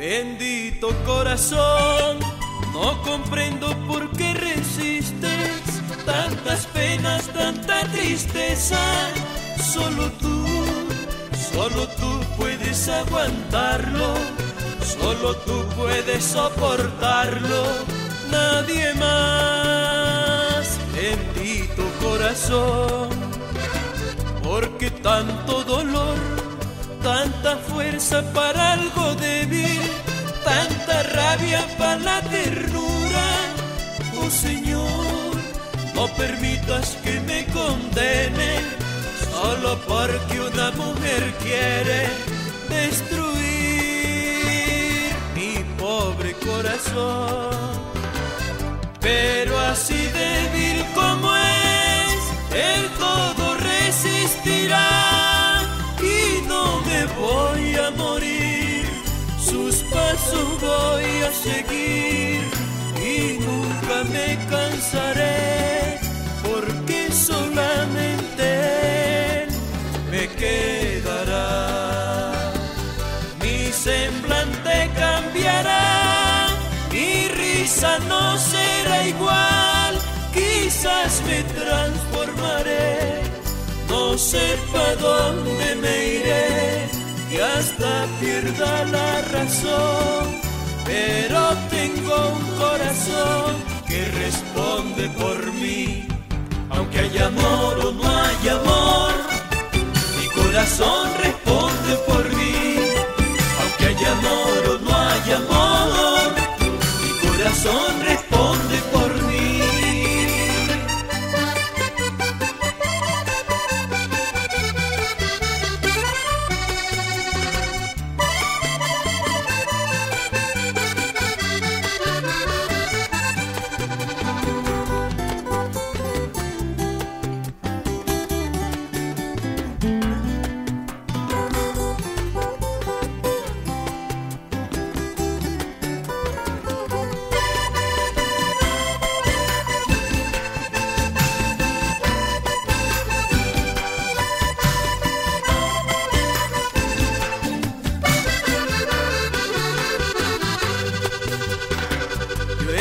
Bendito corazón, no comprendo por qué resistes tantas penas, tanta tristeza. Solo tú, solo tú puedes aguantarlo, solo tú puedes soportarlo, nadie más. Bendito corazón, porque tanto dolor tanta fuerza para algo débil, tanta rabia para la ternura. Oh Señor, no permitas que me condene solo porque una mujer quiere destruir mi pobre corazón. Pero así débil como es, el todo resistirá seguir y nunca me cansaré, porque solamente Él me quedará. Mi semblante cambiará, mi risa no será igual, quizás me transformaré no sé para dónde me iré y hasta pierda la razón, pero tengo un corazón que responde por mí, aunque haya amor o no haya amor, mi corazón responde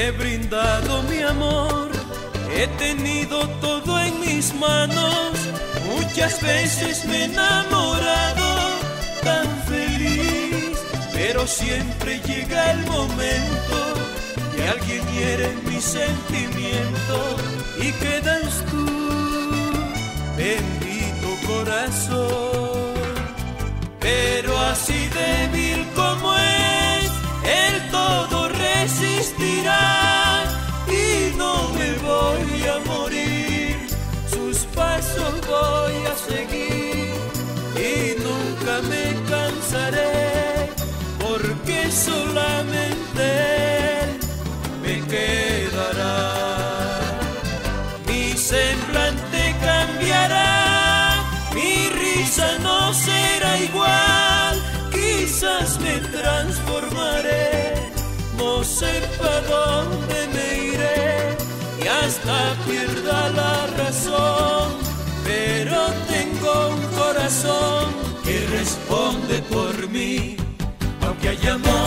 he brindado mi amor, he tenido todo en mis manos. Muchas veces me he enamorado tan feliz, pero siempre llega el momento que alguien hiere mi sentimiento y quedas tú, bendito corazón. Pero y nunca me cansaré porque solamente él me quedará. Mi semblante cambiará, mi risa no será igual, quizás me transformaré, no sé para dónde me iré y hasta pierda la razón, corazón que responde por mí, aunque haya amor.